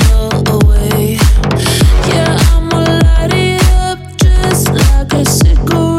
away. Yeah, I'ma light it up just like a cigarette.